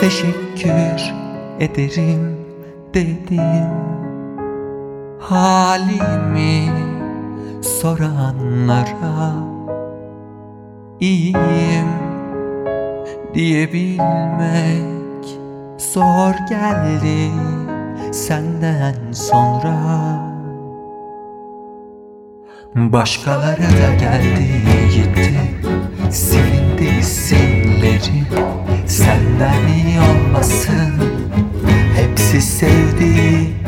Teşekkür ederim dedim. Halimi soranlara iyiyim diyebilmek zor geldi senden sonra. Başkalara da geldi gitti silindi isimlerim benden iyi olmasın. Hepsi sevdiği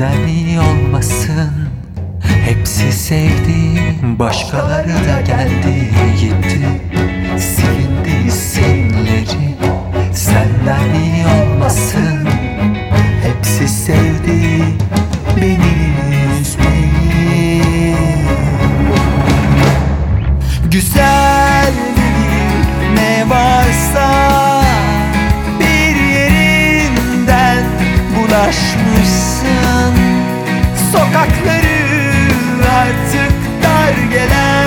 gündemi olmasın. Hepsi sevdi, başkaları da geldi gitti Silindi isimleri, senden iyi olmasın. Hepsi sevdi, beni üzmeyi. Güzel değil, ne varsa bir yerinden bulaşmışsın. Sokakları artık dar gelen